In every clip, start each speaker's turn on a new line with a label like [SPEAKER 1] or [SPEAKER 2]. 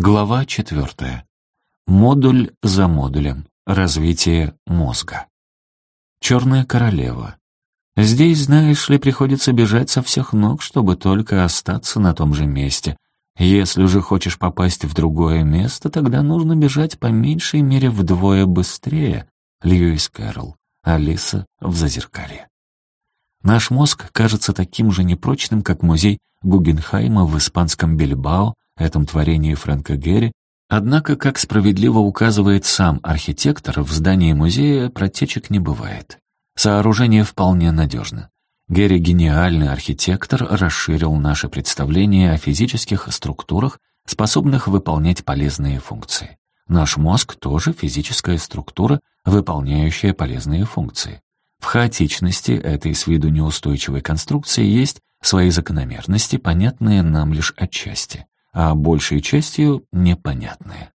[SPEAKER 1] Глава четвертая. Модуль за модулем. Развитие мозга. Черная королева. Здесь, знаешь ли, приходится бежать со всех ног, чтобы только остаться на том же месте. Если же хочешь попасть в другое место, тогда нужно бежать по меньшей мере вдвое быстрее. Льюис Кэрролл. Алиса в Зазеркалье. Наш мозг кажется таким же непрочным, как музей Гугенхайма в испанском Бильбао, этом творении Фрэнка Герри, однако, как справедливо указывает сам архитектор, в здании музея протечек не бывает. Сооружение вполне надежно. Герри, гениальный архитектор, расширил наше представление о физических структурах, способных выполнять полезные функции. Наш мозг тоже физическая структура, выполняющая полезные функции. В хаотичности этой с виду неустойчивой конструкции есть свои закономерности, понятные нам лишь отчасти а большей частью непонятные.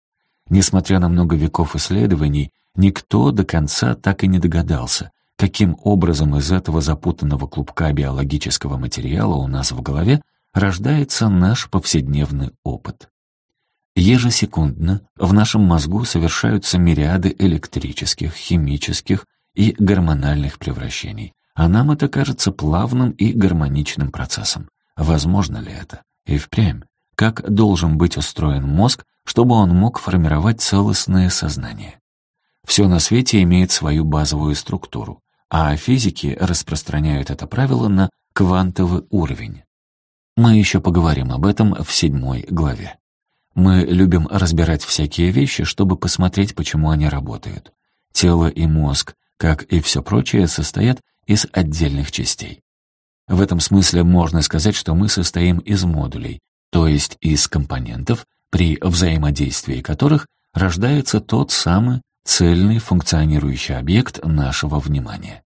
[SPEAKER 1] Несмотря на много веков исследований, никто до конца так и не догадался, каким образом из этого запутанного клубка биологического материала у нас в голове рождается наш повседневный опыт. Ежесекундно в нашем мозгу совершаются мириады электрических, химических и гормональных превращений, а нам это кажется плавным и гармоничным процессом. Возможно ли это? И впрямь как должен быть устроен мозг, чтобы он мог формировать целостное сознание. Все на свете имеет свою базовую структуру, а физики распространяют это правило на квантовый уровень. Мы еще поговорим об этом в седьмой главе. Мы любим разбирать всякие вещи, чтобы посмотреть, почему они работают. Тело и мозг, как и все прочее, состоят из отдельных частей. В этом смысле можно сказать, что мы состоим из модулей, то есть из компонентов, при взаимодействии которых рождается тот самый цельный функционирующий объект нашего внимания.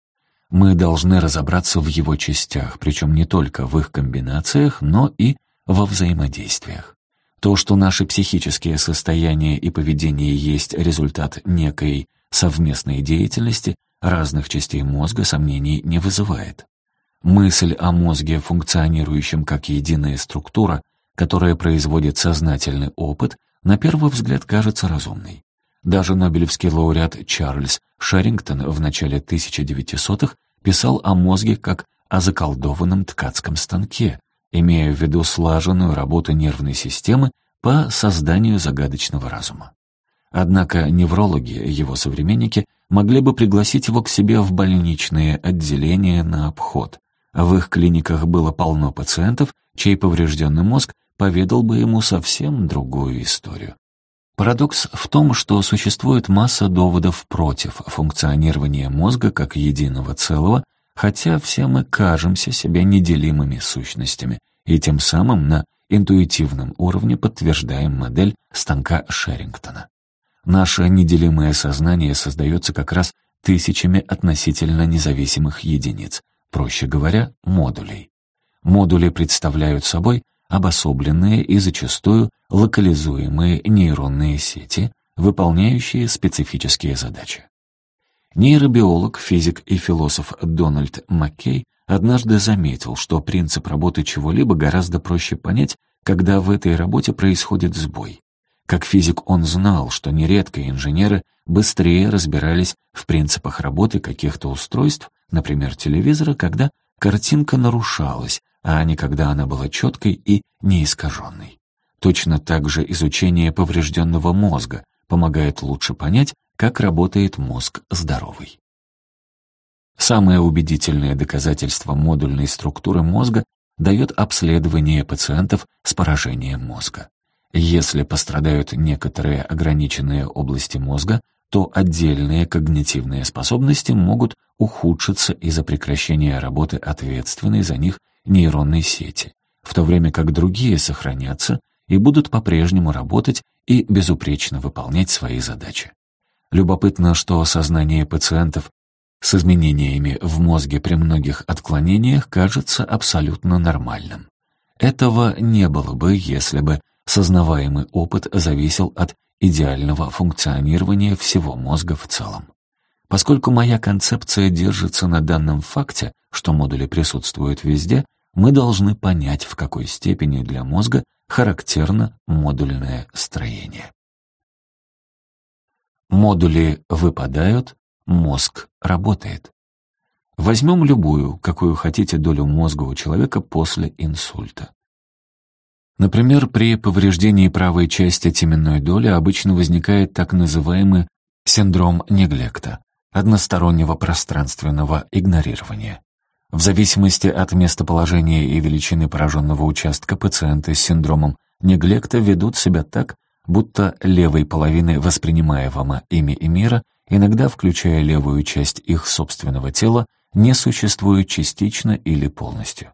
[SPEAKER 1] Мы должны разобраться в его частях, причем не только в их комбинациях, но и во взаимодействиях. То, что наши психические состояния и поведение есть результат некой совместной деятельности разных частей мозга, сомнений не вызывает. Мысль о мозге, функционирующем как единая структура, которая производит сознательный опыт, на первый взгляд кажется разумной. Даже нобелевский лауреат Чарльз Шарингтон в начале 1900-х писал о мозге как о заколдованном ткацком станке, имея в виду слаженную работу нервной системы по созданию загадочного разума. Однако неврологи, его современники, могли бы пригласить его к себе в больничные отделения на обход. В их клиниках было полно пациентов, чей поврежденный мозг поведал бы ему совсем другую историю. Парадокс в том, что существует масса доводов против функционирования мозга как единого целого, хотя все мы кажемся себе неделимыми сущностями, и тем самым на интуитивном уровне подтверждаем модель станка Шерингтона. Наше неделимое сознание создается как раз тысячами относительно независимых единиц, проще говоря, модулей. Модули представляют собой обособленные и зачастую локализуемые нейронные сети, выполняющие специфические задачи. Нейробиолог, физик и философ Дональд Маккей однажды заметил, что принцип работы чего-либо гораздо проще понять, когда в этой работе происходит сбой. Как физик он знал, что нередко инженеры быстрее разбирались в принципах работы каких-то устройств, например, телевизора, когда картинка нарушалась, а никогда она была четкой и неискаженной. Точно так же изучение поврежденного мозга помогает лучше понять, как работает мозг здоровый. Самое убедительное доказательство модульной структуры мозга дает обследование пациентов с поражением мозга. Если пострадают некоторые ограниченные области мозга, то отдельные когнитивные способности могут ухудшиться из-за прекращения работы ответственной за них нейронные сети, в то время как другие сохранятся и будут по-прежнему работать и безупречно выполнять свои задачи. Любопытно, что сознание пациентов с изменениями в мозге при многих отклонениях кажется абсолютно нормальным. Этого не было бы, если бы сознаваемый опыт зависел от идеального функционирования всего мозга в целом. Поскольку моя концепция держится на данном факте, что модули присутствуют везде, мы должны понять, в какой степени для мозга характерно модульное строение. Модули выпадают, мозг работает. Возьмем любую, какую хотите долю мозга у человека после инсульта. Например, при повреждении правой части теменной доли обычно возникает так называемый синдром неглекта, одностороннего пространственного игнорирования. В зависимости от местоположения и величины пораженного участка пациенты с синдромом неглекта ведут себя так, будто левой половины воспринимаемого ими мира иногда включая левую часть их собственного тела, не существует частично или полностью.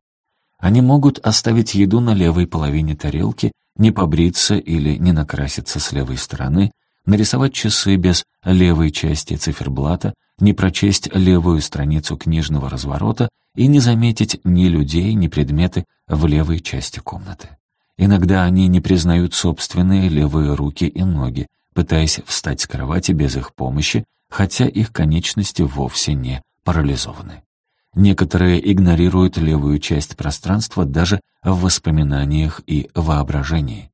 [SPEAKER 1] Они могут оставить еду на левой половине тарелки, не побриться или не накраситься с левой стороны, нарисовать часы без левой части циферблата, не прочесть левую страницу книжного разворота и не заметить ни людей, ни предметы в левой части комнаты. Иногда они не признают собственные левые руки и ноги, пытаясь встать с кровати без их помощи, хотя их конечности вовсе не парализованы. Некоторые игнорируют левую часть пространства даже в воспоминаниях и воображении.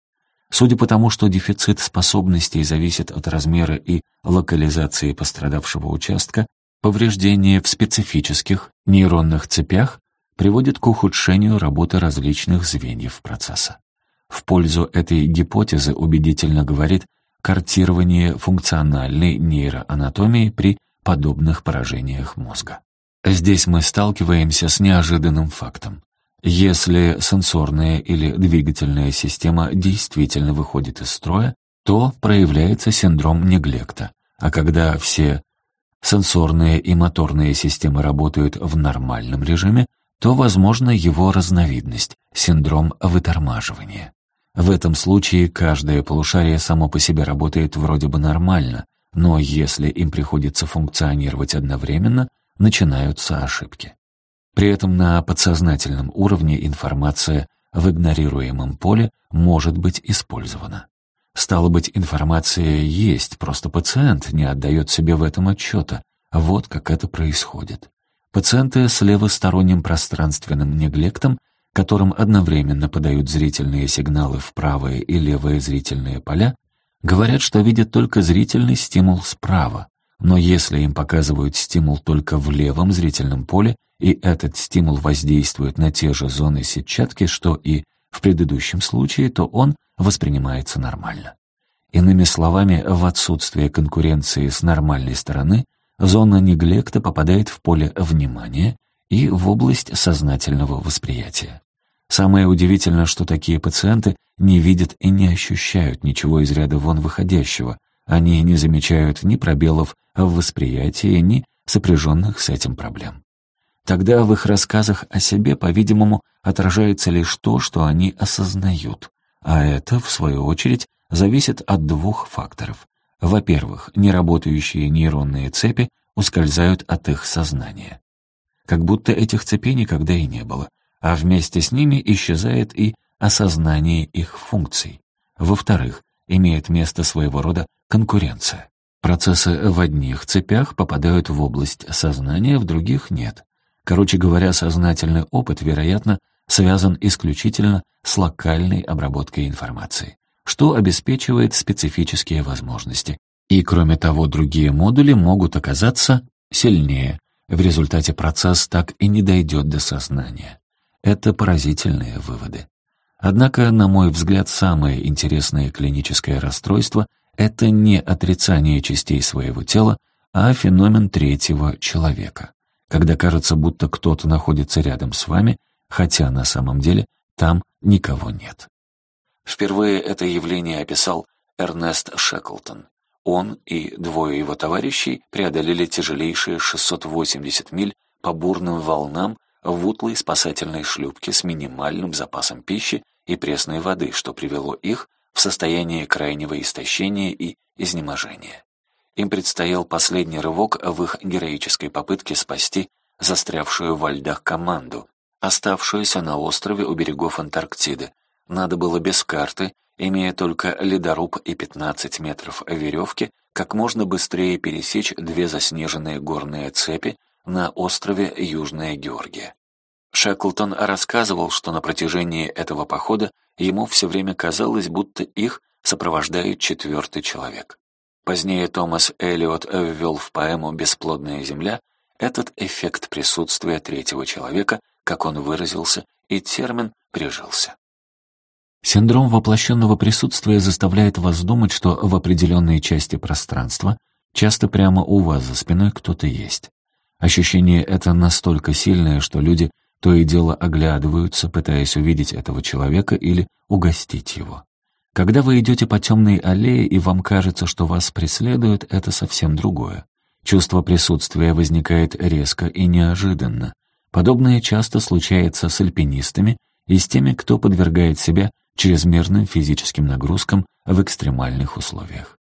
[SPEAKER 1] Судя по тому, что дефицит способностей зависит от размера и локализации пострадавшего участка, Повреждение в специфических нейронных цепях приводит к ухудшению работы различных звеньев процесса. В пользу этой гипотезы убедительно говорит картирование функциональной нейроанатомии при подобных поражениях мозга. Здесь мы сталкиваемся с неожиданным фактом. Если сенсорная или двигательная система действительно выходит из строя, то проявляется синдром неглекта, а когда все Сенсорные и моторные системы работают в нормальном режиме, то возможна его разновидность – синдром вытормаживания. В этом случае каждое полушарие само по себе работает вроде бы нормально, но если им приходится функционировать одновременно, начинаются ошибки. При этом на подсознательном уровне информация в игнорируемом поле может быть использована. Стало быть, информация есть, просто пациент не отдает себе в этом отчета. Вот как это происходит. Пациенты с левосторонним пространственным неглектом, которым одновременно подают зрительные сигналы в правое и левое зрительные поля, говорят, что видят только зрительный стимул справа. Но если им показывают стимул только в левом зрительном поле, и этот стимул воздействует на те же зоны сетчатки, что и в предыдущем случае, то он воспринимается нормально. Иными словами, в отсутствие конкуренции с нормальной стороны зона неглекта попадает в поле внимания и в область сознательного восприятия. Самое удивительное, что такие пациенты не видят и не ощущают ничего из ряда вон выходящего, они не замечают ни пробелов в восприятии, ни сопряженных с этим проблем. Тогда в их рассказах о себе, по-видимому, отражается лишь то, что они осознают, а это, в свою очередь, зависит от двух факторов. Во-первых, неработающие нейронные цепи ускользают от их сознания. Как будто этих цепей никогда и не было, а вместе с ними исчезает и осознание их функций. Во-вторых, имеет место своего рода конкуренция. Процессы в одних цепях попадают в область сознания, в других нет. Короче говоря, сознательный опыт, вероятно, связан исключительно с локальной обработкой информации, что обеспечивает специфические возможности. И, кроме того, другие модули могут оказаться сильнее. В результате процесс так и не дойдет до сознания. Это поразительные выводы. Однако, на мой взгляд, самое интересное клиническое расстройство — это не отрицание частей своего тела, а феномен третьего человека. Когда кажется, будто кто-то находится рядом с вами, хотя на самом деле там никого нет. Впервые это явление описал Эрнест Шеклтон. Он и двое его товарищей преодолели тяжелейшие 680 миль по бурным волнам в утлой спасательной шлюпке с минимальным запасом пищи и пресной воды, что привело их в состояние крайнего истощения и изнеможения. Им предстоял последний рывок в их героической попытке спасти застрявшую во льдах команду, оставшуюся на острове у берегов Антарктиды. Надо было без карты, имея только ледоруб и 15 метров веревки, как можно быстрее пересечь две заснеженные горные цепи на острове Южная Георгия. Шеклтон рассказывал, что на протяжении этого похода ему все время казалось, будто их сопровождает четвертый человек. Позднее Томас Эллиот ввел в поэму «Бесплодная земля» этот эффект присутствия третьего человека, как он выразился, и термин прижился. Синдром воплощенного присутствия заставляет вас думать, что в определенной части пространства, часто прямо у вас за спиной кто-то есть. Ощущение это настолько сильное, что люди то и дело оглядываются, пытаясь увидеть этого человека или угостить его. Когда вы идете по темной аллее, и вам кажется, что вас преследуют, это совсем другое. Чувство присутствия возникает резко и неожиданно. Подобное часто случается с альпинистами и с теми, кто подвергает себя чрезмерным физическим нагрузкам в экстремальных условиях.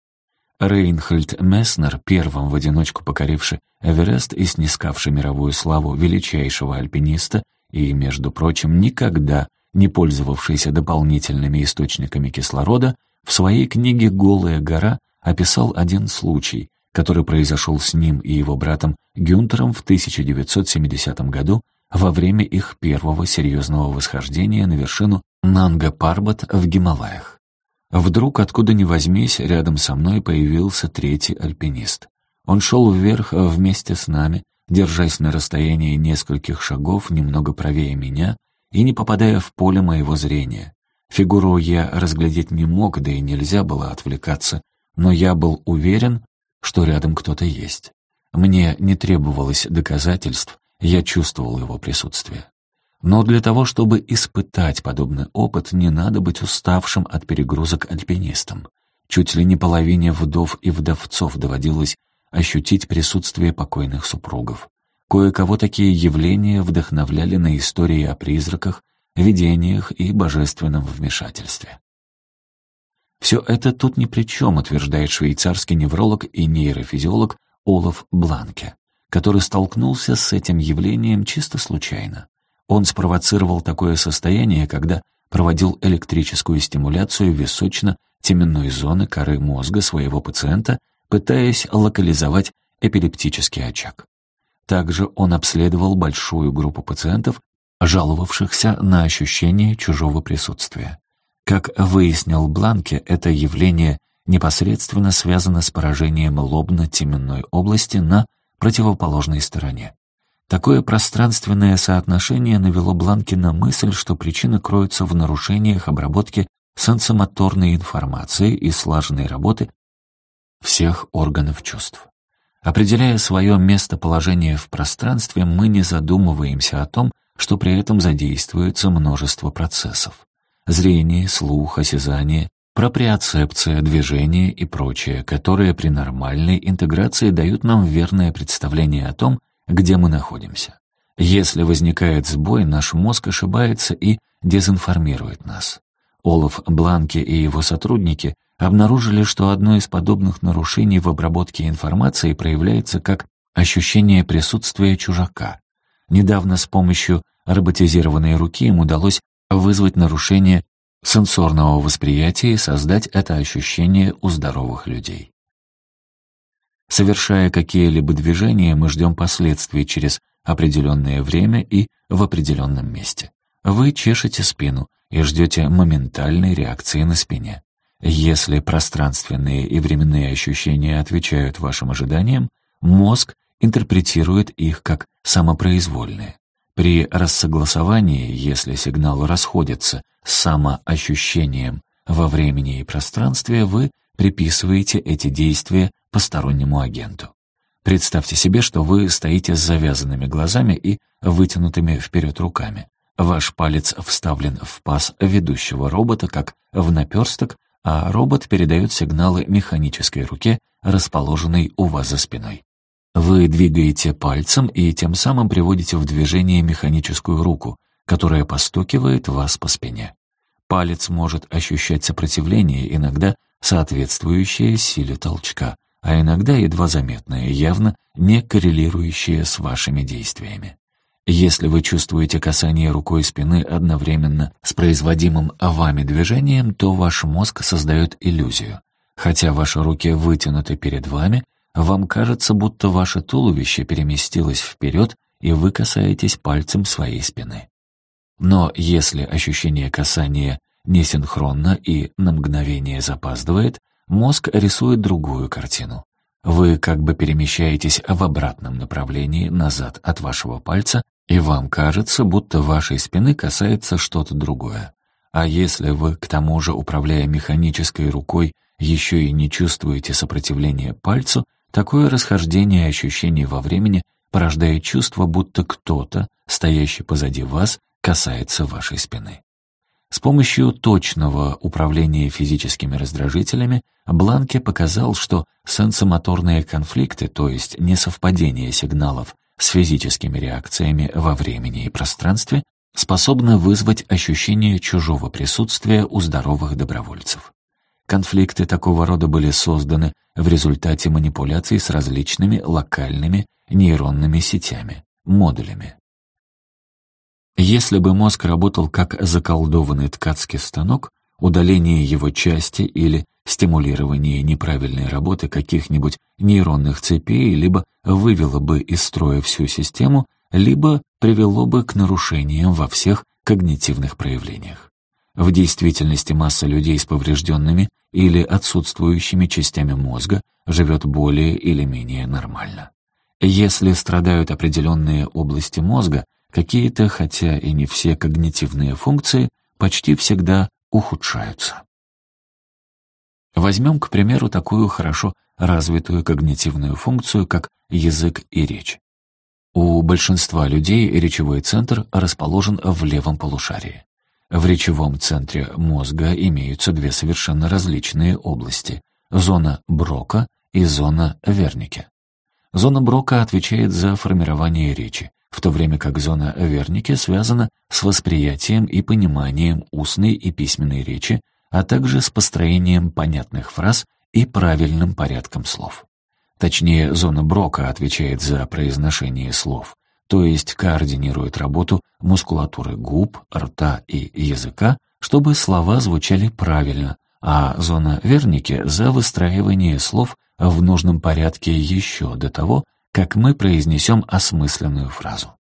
[SPEAKER 1] Рейнхольд Месснер, первым в одиночку покоривший Эверест и снискавший мировую славу величайшего альпиниста, и, между прочим, никогда не пользовавшийся дополнительными источниками кислорода, в своей книге «Голая гора» описал один случай, который произошел с ним и его братом Гюнтером в 1970 году во время их первого серьезного восхождения на вершину Нанга-Парбат в Гималаях. Вдруг, откуда ни возьмись, рядом со мной появился третий альпинист. Он шел вверх вместе с нами, держась на расстоянии нескольких шагов немного правее меня, и не попадая в поле моего зрения. Фигуру я разглядеть не мог, да и нельзя было отвлекаться, но я был уверен, что рядом кто-то есть. Мне не требовалось доказательств, я чувствовал его присутствие. Но для того, чтобы испытать подобный опыт, не надо быть уставшим от перегрузок альпинистом. Чуть ли не половине вдов и вдовцов доводилось ощутить присутствие покойных супругов. Кое-кого такие явления вдохновляли на истории о призраках, видениях и божественном вмешательстве. Все это тут ни при чем, утверждает швейцарский невролог и нейрофизиолог Олаф Бланке, который столкнулся с этим явлением чисто случайно. Он спровоцировал такое состояние, когда проводил электрическую стимуляцию височно-теменной зоны коры мозга своего пациента, пытаясь локализовать эпилептический очаг. Также он обследовал большую группу пациентов, жаловавшихся на ощущение чужого присутствия. Как выяснил Бланке, это явление непосредственно связано с поражением лобно-теменной области на противоположной стороне. Такое пространственное соотношение навело Бланки на мысль, что причины кроются в нарушениях обработки сенсомоторной информации и слаженной работы всех органов чувств. Определяя свое местоположение в пространстве, мы не задумываемся о том, что при этом задействуется множество процессов. Зрение, слух, осязание, проприоцепция, движение и прочее, которые при нормальной интеграции дают нам верное представление о том, где мы находимся. Если возникает сбой, наш мозг ошибается и дезинформирует нас. Олаф Бланки и его сотрудники обнаружили, что одно из подобных нарушений в обработке информации проявляется как ощущение присутствия чужака. Недавно с помощью роботизированной руки им удалось вызвать нарушение сенсорного восприятия и создать это ощущение у здоровых людей. Совершая какие-либо движения, мы ждем последствий через определенное время и в определенном месте. Вы чешете спину и ждете моментальной реакции на спине. Если пространственные и временные ощущения отвечают вашим ожиданиям, мозг интерпретирует их как самопроизвольные. При рассогласовании, если сигнал расходится с самоощущением во времени и пространстве, вы приписываете эти действия постороннему агенту. Представьте себе, что вы стоите с завязанными глазами и вытянутыми вперед руками. Ваш палец вставлен в паз ведущего робота, как в наперсток, а робот передает сигналы механической руке, расположенной у вас за спиной. Вы двигаете пальцем и тем самым приводите в движение механическую руку, которая постукивает вас по спине. Палец может ощущать сопротивление, иногда соответствующее силе толчка, а иногда едва заметное, явно не коррелирующее с вашими действиями. Если вы чувствуете касание рукой спины одновременно с производимым вами движением, то ваш мозг создает иллюзию. Хотя ваши руки вытянуты перед вами, вам кажется, будто ваше туловище переместилось вперед, и вы касаетесь пальцем своей спины. Но если ощущение касания несинхронно и на мгновение запаздывает, мозг рисует другую картину. Вы как бы перемещаетесь в обратном направлении назад от вашего пальца, и вам кажется, будто вашей спины касается что-то другое. А если вы, к тому же, управляя механической рукой, еще и не чувствуете сопротивления пальцу, такое расхождение ощущений во времени порождает чувство, будто кто-то, стоящий позади вас, касается вашей спины. С помощью точного управления физическими раздражителями Бланке показал, что сенсомоторные конфликты, то есть несовпадение сигналов с физическими реакциями во времени и пространстве способно вызвать ощущение чужого присутствия у здоровых добровольцев. Конфликты такого рода были созданы в результате манипуляций с различными локальными нейронными сетями, модулями. Если бы мозг работал как заколдованный ткацкий станок, удаление его части или стимулирование неправильной работы каких-нибудь нейронных цепей либо вывело бы из строя всю систему, либо привело бы к нарушениям во всех когнитивных проявлениях. В действительности масса людей с поврежденными или отсутствующими частями мозга живет более или менее нормально. Если страдают определенные области мозга, какие-то, хотя и не все когнитивные функции, почти всегда ухудшаются. Возьмем, к примеру, такую хорошо развитую когнитивную функцию, как язык и речь. У большинства людей речевой центр расположен в левом полушарии. В речевом центре мозга имеются две совершенно различные области – зона Брока и зона Вернике. Зона Брока отвечает за формирование речи, в то время как зона Вернике связана с восприятием и пониманием устной и письменной речи, а также с построением понятных фраз и правильным порядком слов. Точнее, зона Брока отвечает за произношение слов, то есть координирует работу мускулатуры губ, рта и языка, чтобы слова звучали правильно, а зона Верники за выстраивание слов в нужном порядке еще до того, как мы произнесем осмысленную фразу.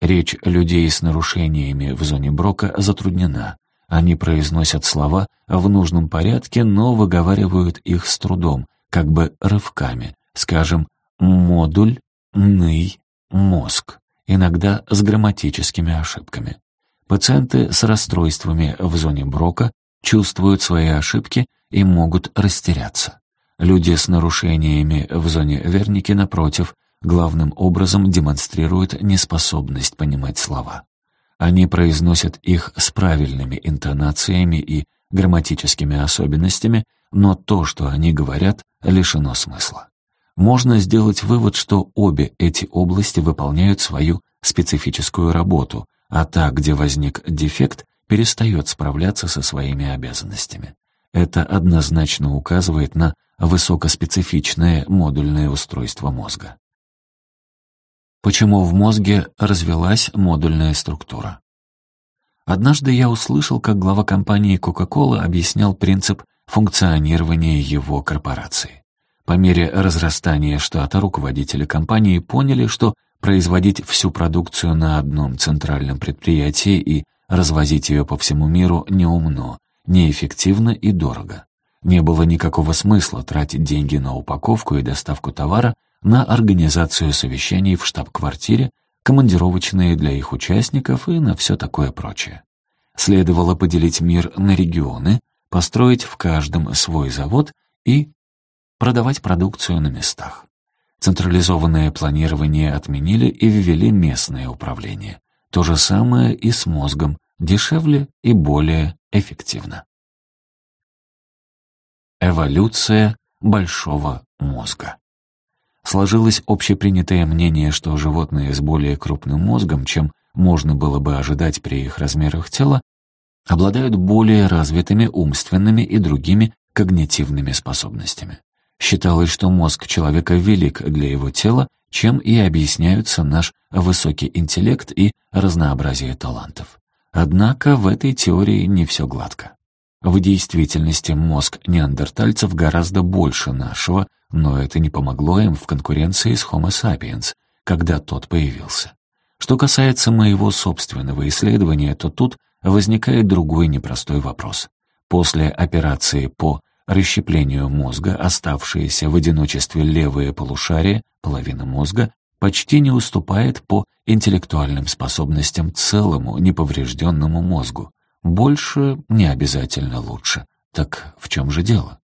[SPEAKER 1] Речь людей с нарушениями в зоне Брока затруднена, они произносят слова в нужном порядке, но выговаривают их с трудом, как бы рывками, скажем, модуль, ный, мозг, иногда с грамматическими ошибками. Пациенты с расстройствами в зоне Брока чувствуют свои ошибки и могут растеряться. Люди с нарушениями в зоне Верники, напротив, главным образом демонстрируют неспособность понимать слова. Они произносят их с правильными интонациями и грамматическими особенностями, но то, что они говорят, лишено смысла. Можно сделать вывод, что обе эти области выполняют свою специфическую работу, а та, где возник дефект, перестает справляться со своими обязанностями. Это однозначно указывает на высокоспецифичное модульное устройство мозга почему в мозге развелась модульная структура. Однажды я услышал, как глава компании Coca-Cola объяснял принцип функционирования его корпорации. По мере разрастания штата руководители компании поняли, что производить всю продукцию на одном центральном предприятии и развозить ее по всему миру неумно, неэффективно и дорого. Не было никакого смысла тратить деньги на упаковку и доставку товара, на организацию совещаний в штаб-квартире, командировочные для их участников и на все такое прочее. Следовало поделить мир на регионы, построить в каждом свой завод и продавать продукцию на местах. Централизованное планирование отменили и ввели местное управление. То же самое и с мозгом, дешевле и более эффективно. Эволюция большого мозга Сложилось общепринятое мнение, что животные с более крупным мозгом, чем можно было бы ожидать при их размерах тела, обладают более развитыми умственными и другими когнитивными способностями. Считалось, что мозг человека велик для его тела, чем и объясняются наш высокий интеллект и разнообразие талантов. Однако в этой теории не все гладко. В действительности мозг неандертальцев гораздо больше нашего, но это не помогло им в конкуренции с Homo sapiens, когда тот появился. Что касается моего собственного исследования, то тут возникает другой непростой вопрос. После операции по расщеплению мозга оставшееся в одиночестве левое полушарие половина мозга, почти не уступает по интеллектуальным способностям целому неповрежденному мозгу, больше не обязательно лучше. Так в чем же дело?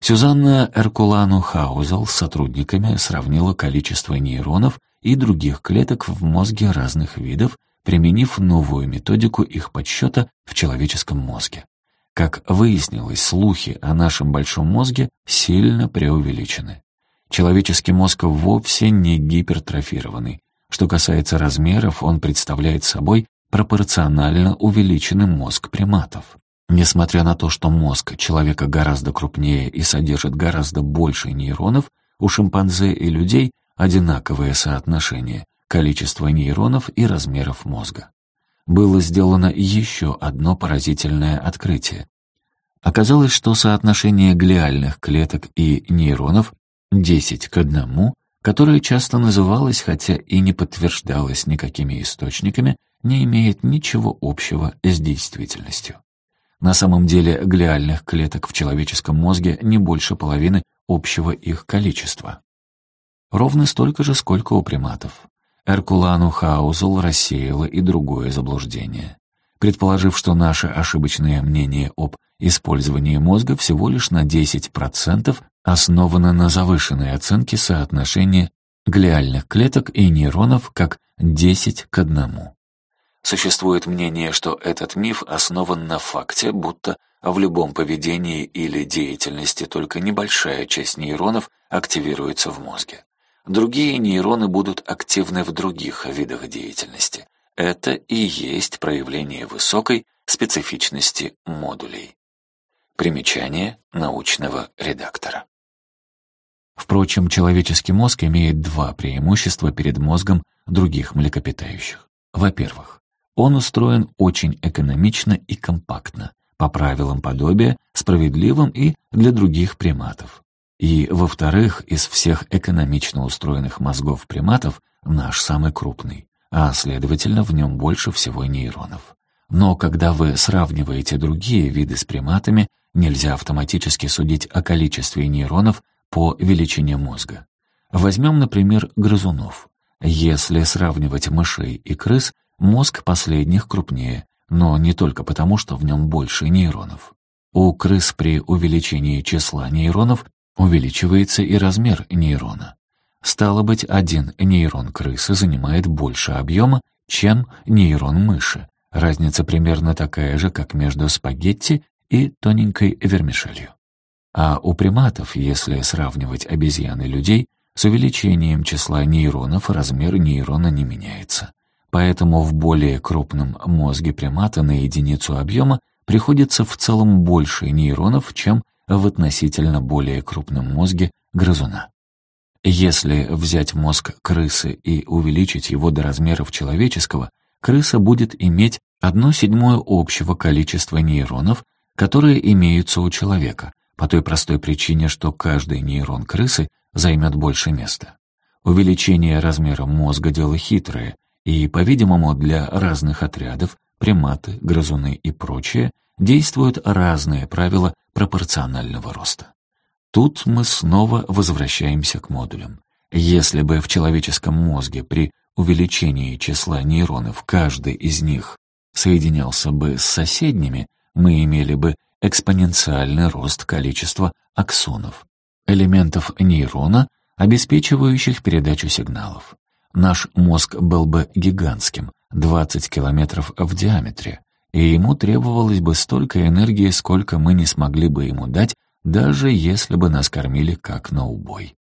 [SPEAKER 1] Сюзанна Эркулану Хаузел с сотрудниками сравнила количество нейронов и других клеток в мозге разных видов, применив новую методику их подсчета в человеческом мозге. Как выяснилось, слухи о нашем большом мозге сильно преувеличены. Человеческий мозг вовсе не гипертрофированный. Что касается размеров, он представляет собой пропорционально увеличены мозг приматов. Несмотря на то, что мозг человека гораздо крупнее и содержит гораздо больше нейронов, у шимпанзе и людей одинаковое соотношение количества нейронов и размеров мозга. Было сделано еще одно поразительное открытие. Оказалось, что соотношение глиальных клеток и нейронов 10 к 1, которое часто называлось, хотя и не подтверждалось никакими источниками, не имеет ничего общего с действительностью. На самом деле глиальных клеток в человеческом мозге не больше половины общего их количества. Ровно столько же, сколько у приматов. Эркулану Хаузл рассеяло и другое заблуждение, предположив, что наше ошибочное мнение об использовании мозга всего лишь на 10% основано на завышенной оценке соотношения глиальных клеток и нейронов как 10 к 1. Существует мнение, что этот миф основан на факте, будто в любом поведении или деятельности только небольшая часть нейронов активируется в мозге. Другие нейроны будут активны в других видах деятельности. Это и есть проявление высокой специфичности модулей. Примечание научного редактора. Впрочем, человеческий мозг имеет два преимущества перед мозгом других млекопитающих. Во-первых, он устроен очень экономично и компактно, по правилам подобия, справедливым и для других приматов. И, во-вторых, из всех экономично устроенных мозгов приматов наш самый крупный, а, следовательно, в нем больше всего нейронов. Но когда вы сравниваете другие виды с приматами, нельзя автоматически судить о количестве нейронов по величине мозга. Возьмем, например, грызунов. Если сравнивать мышей и крыс, Мозг последних крупнее, но не только потому, что в нем больше нейронов. У крыс при увеличении числа нейронов увеличивается и размер нейрона. Стало быть, один нейрон крысы занимает больше объема, чем нейрон мыши. Разница примерно такая же, как между спагетти и тоненькой вермишелью. А у приматов, если сравнивать обезьяны и людей, с увеличением числа нейронов размер нейрона не меняется. Поэтому в более крупном мозге примата на единицу объема приходится в целом больше нейронов, чем в относительно более крупном мозге грызуна. Если взять мозг крысы и увеличить его до размеров человеческого, крыса будет иметь одно седьмое общего количества нейронов, которые имеются у человека, по той простой причине, что каждый нейрон крысы займет больше места. Увеличение размера мозга – дело хитрое – и, по-видимому, для разных отрядов, приматы, грызуны и прочее, действуют разные правила пропорционального роста. Тут мы снова возвращаемся к модулям. Если бы в человеческом мозге при увеличении числа нейронов каждый из них соединялся бы с соседними, мы имели бы экспоненциальный рост количества аксонов, элементов нейрона, обеспечивающих передачу сигналов. Наш мозг был бы гигантским, 20 километров в диаметре, и ему требовалось бы столько энергии, сколько мы не смогли бы ему дать, даже если бы нас кормили как на убой.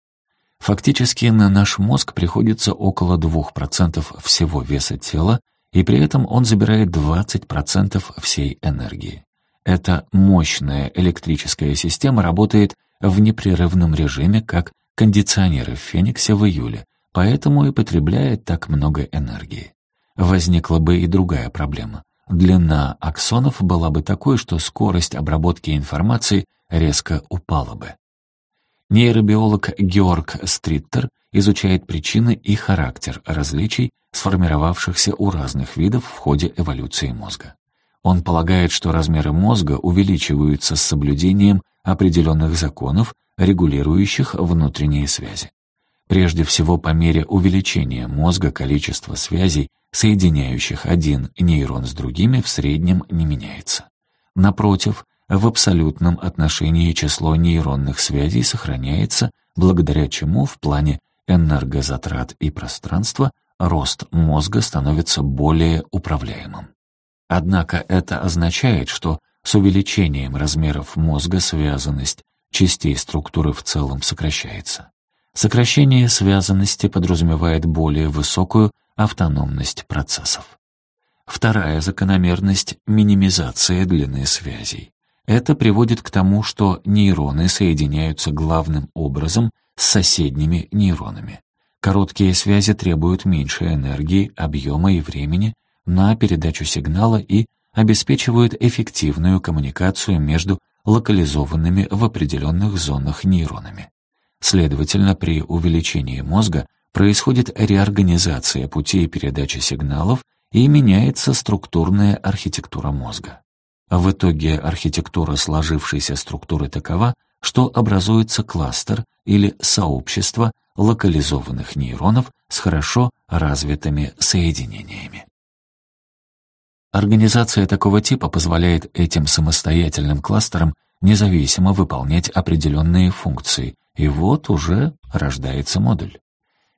[SPEAKER 1] Фактически на наш мозг приходится около 2% всего веса тела, и при этом он забирает 20% всей энергии. Эта мощная электрическая система работает в непрерывном режиме, как кондиционеры в Фениксе в июле, Поэтому и потребляет так много энергии. Возникла бы и другая проблема. Длина аксонов была бы такой, что скорость обработки информации резко упала бы. Нейробиолог Георг Стриттер изучает причины и характер различий, сформировавшихся у разных видов в ходе эволюции мозга. Он полагает, что размеры мозга увеличиваются с соблюдением определенных законов, регулирующих внутренние связи прежде всего по мере увеличения мозга количество связей, соединяющих один нейрон с другими, в среднем не меняется. Напротив, в абсолютном отношении число нейронных связей сохраняется, благодаря чему в плане энергозатрат и пространства рост мозга становится более управляемым. Однако это означает, что с увеличением размеров мозга связанность частей структуры в целом сокращается. Сокращение связанности подразумевает более высокую автономность процессов. Вторая закономерность — минимизация длины связей. Это приводит к тому, что нейроны соединяются главным образом с соседними нейронами. Короткие связи требуют меньшей энергии, объема и времени на передачу сигнала и обеспечивают эффективную коммуникацию между локализованными в определенных зонах нейронами. Следовательно, при увеличении мозга происходит реорганизация путей передачи сигналов и меняется структурная архитектура мозга. В итоге архитектура сложившейся структуры такова, что образуется кластер или сообщество локализованных нейронов с хорошо развитыми соединениями. Организация такого типа позволяет этим самостоятельным кластерам независимо выполнять определенные функции, и вот уже рождается модуль.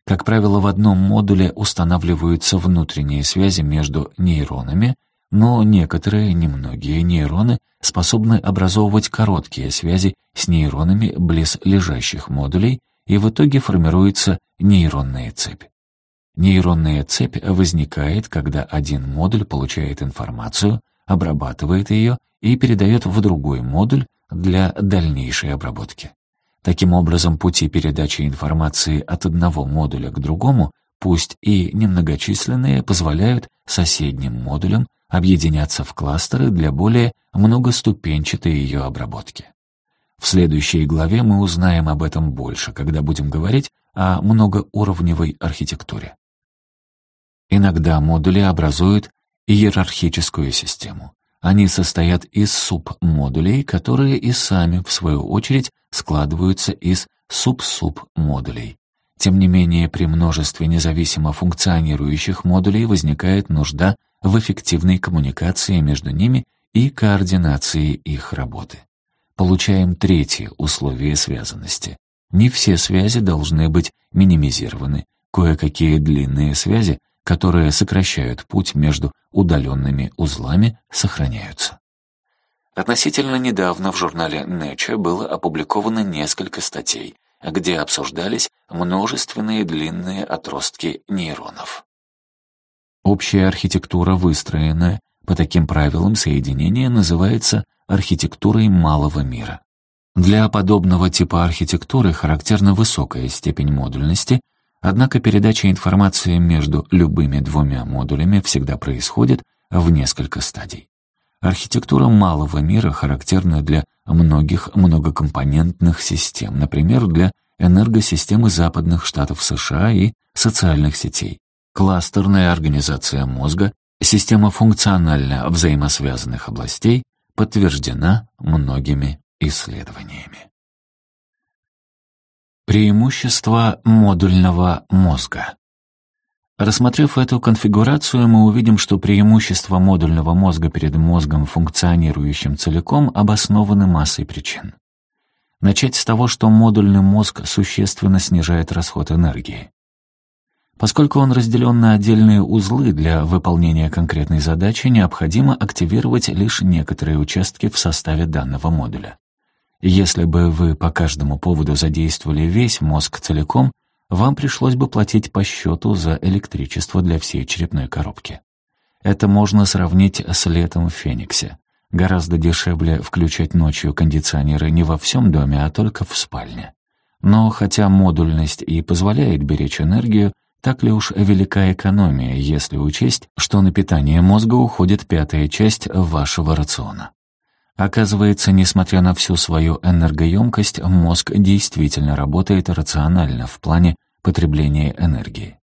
[SPEAKER 1] Как правило, в одном модуле устанавливаются внутренние связи между нейронами, но некоторые, немногие нейроны способны образовывать короткие связи с нейронами близлежащих модулей, и в итоге формируется нейронная цепь. Нейронная цепь возникает, когда один модуль получает информацию, обрабатывает ее и передает в другой модуль для дальнейшей обработки. Таким образом, пути передачи информации от одного модуля к другому, пусть и немногочисленные, позволяют соседним модулям объединяться в кластеры для более многоступенчатой ее обработки. В следующей главе мы узнаем об этом больше, когда будем говорить о многоуровневой архитектуре. Иногда модули образуют иерархическую систему. Они состоят из субмодулей, которые и сами, в свою очередь, складываются из субсубмодулей. Тем не менее, при множестве независимо функционирующих модулей возникает нужда в эффективной коммуникации между ними и координации их работы. Получаем третье условие связанности. Не все связи должны быть минимизированы. Кое-какие длинные связи которые сокращают путь между удаленными узлами, сохраняются. Относительно недавно в журнале Nature было опубликовано несколько статей, где обсуждались множественные длинные отростки нейронов. Общая архитектура, выстроенная по таким правилам соединения, называется архитектурой малого мира. Для подобного типа архитектуры характерна высокая степень модульности — Однако передача информации между любыми двумя модулями всегда происходит в несколько стадий. Архитектура малого мира характерна для многих многокомпонентных систем, например, для энергосистемы западных штатов США и социальных сетей. Кластерная организация мозга, система функционально взаимосвязанных областей подтверждена многими исследованиями. Преимущество модульного мозга. Рассмотрев эту конфигурацию, мы увидим, что преимущества модульного мозга перед мозгом, функционирующим целиком, обоснованы массой причин. Начать с того, что модульный мозг существенно снижает расход энергии. Поскольку он разделен на отдельные узлы, для выполнения конкретной задачи необходимо активировать лишь некоторые участки в составе данного модуля. Если бы вы по каждому поводу задействовали весь мозг целиком, вам пришлось бы платить по счету за электричество для всей черепной коробки. Это можно сравнить с летом в Фениксе. Гораздо дешевле включать ночью кондиционеры не во всем доме, а только в спальне. Но хотя модульность и позволяет беречь энергию, так ли уж велика экономия, если учесть, что на питание мозга уходит пятая часть вашего рациона? Оказывается, несмотря на всю свою энергоемкость, мозг действительно работает рационально в плане потребления энергии.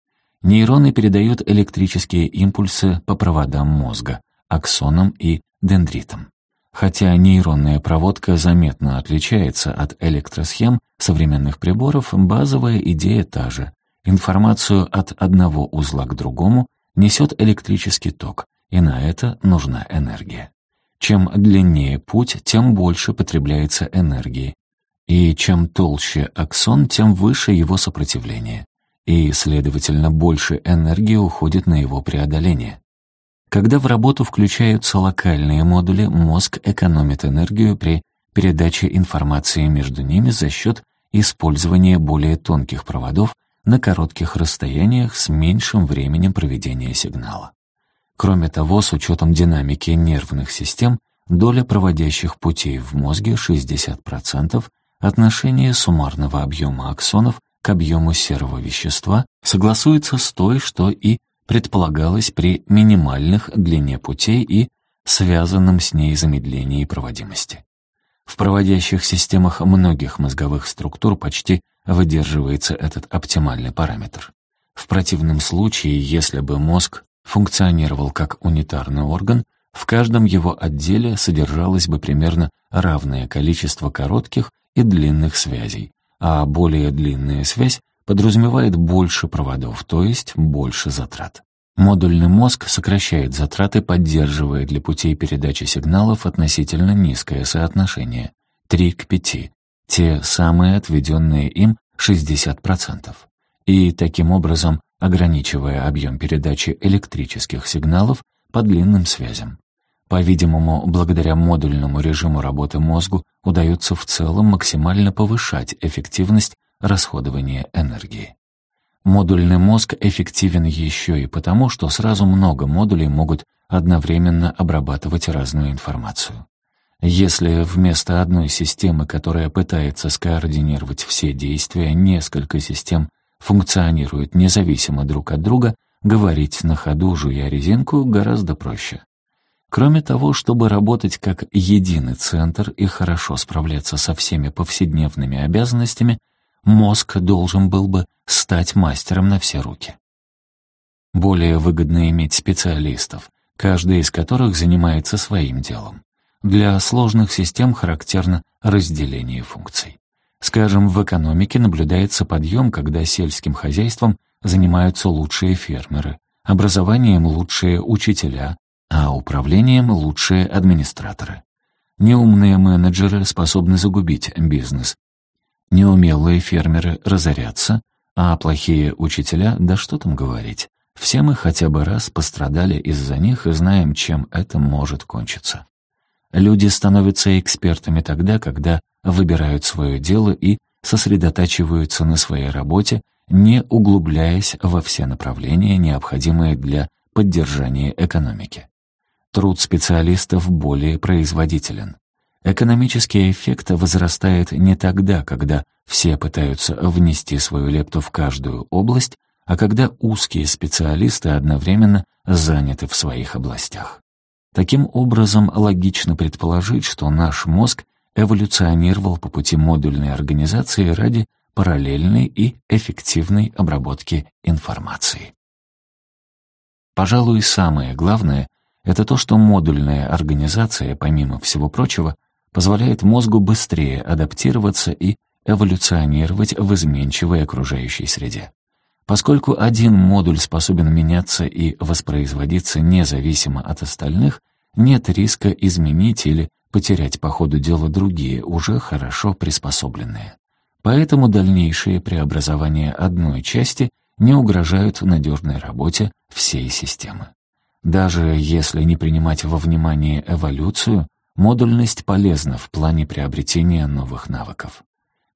[SPEAKER 1] Нейроны передают электрические импульсы по проводам мозга, аксонам и дендритам. Хотя нейронная проводка заметно отличается от электросхем современных приборов, базовая идея та же. Информацию от одного узла к другому несет электрический ток, и на это нужна энергия. Чем длиннее путь, тем больше потребляется энергии. И чем толще аксон, тем выше его сопротивление. И, следовательно, больше энергии уходит на его преодоление. Когда в работу включаются локальные модули, мозг экономит энергию при передаче информации между ними за счет использования более тонких проводов на коротких расстояниях с меньшим временем проведения сигнала. Кроме того, с учетом динамики нервных систем, доля проводящих путей в мозге 60%, отношение суммарного объема аксонов к объему серого вещества согласуется с той, что и предполагалось при минимальных длине путей и связанном с ней замедлении проводимости. В проводящих системах многих мозговых структур почти выдерживается этот оптимальный параметр. В противном случае, если бы мозг функционировал как унитарный орган, в каждом его отделе содержалось бы примерно равное количество коротких и длинных связей, а более длинная связь подразумевает больше проводов, то есть больше затрат. Модульный мозг сокращает затраты, поддерживая для путей передачи сигналов относительно низкое соотношение — 3 к 5, те самые отведенные им 60% и таким образом ограничивая объем передачи электрических сигналов по длинным связям. По-видимому, благодаря модульному режиму работы мозгу удается в целом максимально повышать эффективность расходования энергии. Модульный мозг эффективен еще и потому, что сразу много модулей могут одновременно обрабатывать разную информацию. Если вместо одной системы, которая пытается скоординировать все действия, несколько систем Функционируют независимо друг от друга, говорить на ходу, жуя резинку, гораздо проще. Кроме того, чтобы работать как единый центр и хорошо справляться со всеми повседневными обязанностями, мозг должен был бы стать мастером на все руки. Более выгодно иметь специалистов, каждый из которых занимается своим делом. Для сложных систем характерно разделение функций. Скажем, в экономике наблюдается подъем, когда сельским хозяйством занимаются лучшие фермеры, образованием лучшие учителя, а управлением лучшие администраторы. Неумные менеджеры способны загубить бизнес. Неумелые фермеры разорятся, а плохие учителя, да что там говорить, все мы хотя бы раз пострадали из-за них и знаем, чем это может кончиться. Люди становятся экспертами тогда, когда выбирают свое дело и сосредотачиваются на своей работе, не углубляясь во все направления, необходимые для поддержания экономики. Труд специалистов более производителен. Экономический эффект возрастает не тогда, когда все пытаются внести свою лепту в каждую область, а когда узкие специалисты одновременно заняты в своих областях. Таким образом, логично предположить, что наш мозг эволюционировал по пути модульной организации ради параллельной и эффективной обработки информации. Пожалуй, самое главное — это то, что модульная организация, помимо всего прочего, позволяет мозгу быстрее адаптироваться и эволюционировать в изменчивой окружающей среде. Поскольку один модуль способен меняться и воспроизводиться независимо от остальных, нет риска изменить или Потерять по ходу дела другие, уже хорошо приспособленные. Поэтому дальнейшие преобразования одной части не угрожают надежной работе всей системы. Даже если не принимать во внимание эволюцию, модульность полезна в плане приобретения новых навыков.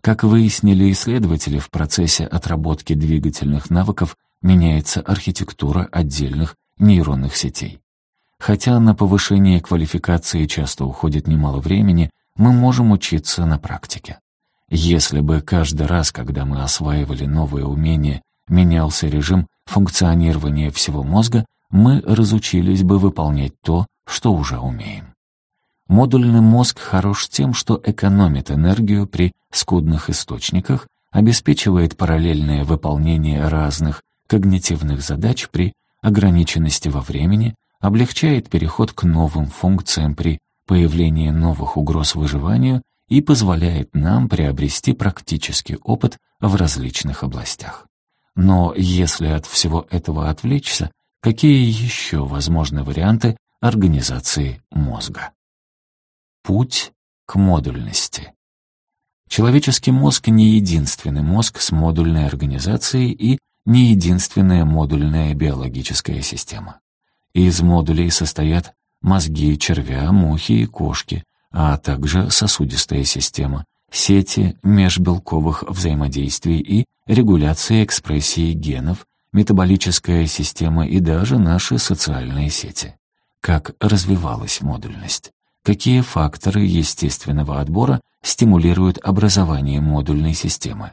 [SPEAKER 1] Как выяснили исследователи, в процессе отработки двигательных навыков меняется архитектура отдельных нейронных сетей. Хотя на повышение квалификации часто уходит немало времени, мы можем учиться на практике. Если бы каждый раз, когда мы осваивали новые умения, менялся режим функционирования всего мозга, мы разучились бы выполнять то, что уже умеем. Модульный мозг хорош тем, что экономит энергию при скудных источниках, обеспечивает параллельное выполнение разных когнитивных задач при ограниченности во времени, облегчает переход к новым функциям при появлении новых угроз выживанию и позволяет нам приобрести практический опыт в различных областях. Но если от всего этого отвлечься, какие еще возможны варианты организации мозга? Путь к модульности. Человеческий мозг не единственный мозг с модульной организацией и не единственная модульная биологическая система. Из модулей состоят мозги червя, мухи и кошки, а также сосудистая система, сети межбелковых взаимодействий и регуляция экспрессии генов, метаболическая система и даже наши социальные сети. Как развивалась модульность? Какие факторы естественного отбора стимулируют образование модульной системы?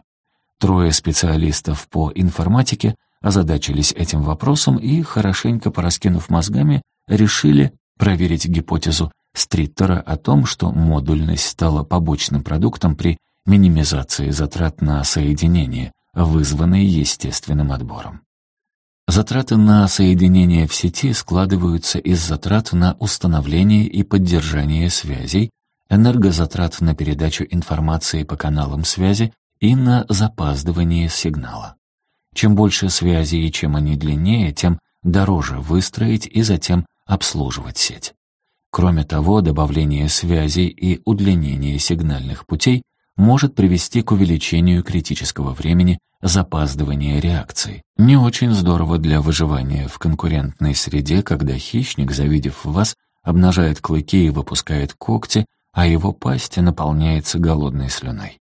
[SPEAKER 1] Трое специалистов по информатике – озадачились этим вопросом и, хорошенько пораскинув мозгами, решили проверить гипотезу Стриттера о том, что модульность стала побочным продуктом при минимизации затрат на соединение, вызванные естественным отбором. Затраты на соединение в сети складываются из затрат на установление и поддержание связей, энергозатрат на передачу информации по каналам связи и на запаздывание сигнала. Чем больше связей и чем они длиннее, тем дороже выстроить и затем обслуживать сеть. Кроме того, добавление связей и удлинение сигнальных путей может привести к увеличению критического времени запаздывания реакции. Не очень здорово для выживания в конкурентной среде, когда хищник, завидев вас, обнажает клыки и выпускает когти, а его пасть наполняется голодной слюной.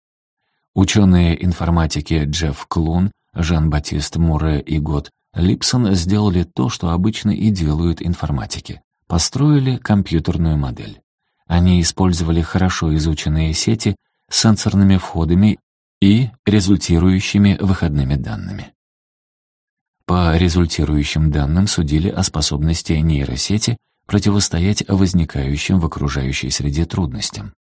[SPEAKER 1] Ученые информатики Джефф Клун Жан-Батист Муре и Гот Липсон сделали то, что обычно и делают информатики. Построили компьютерную модель. Они использовали хорошо изученные сети с сенсорными входами и результирующими выходными данными. По результирующим данным судили о способности нейросети противостоять возникающим в окружающей среде трудностям.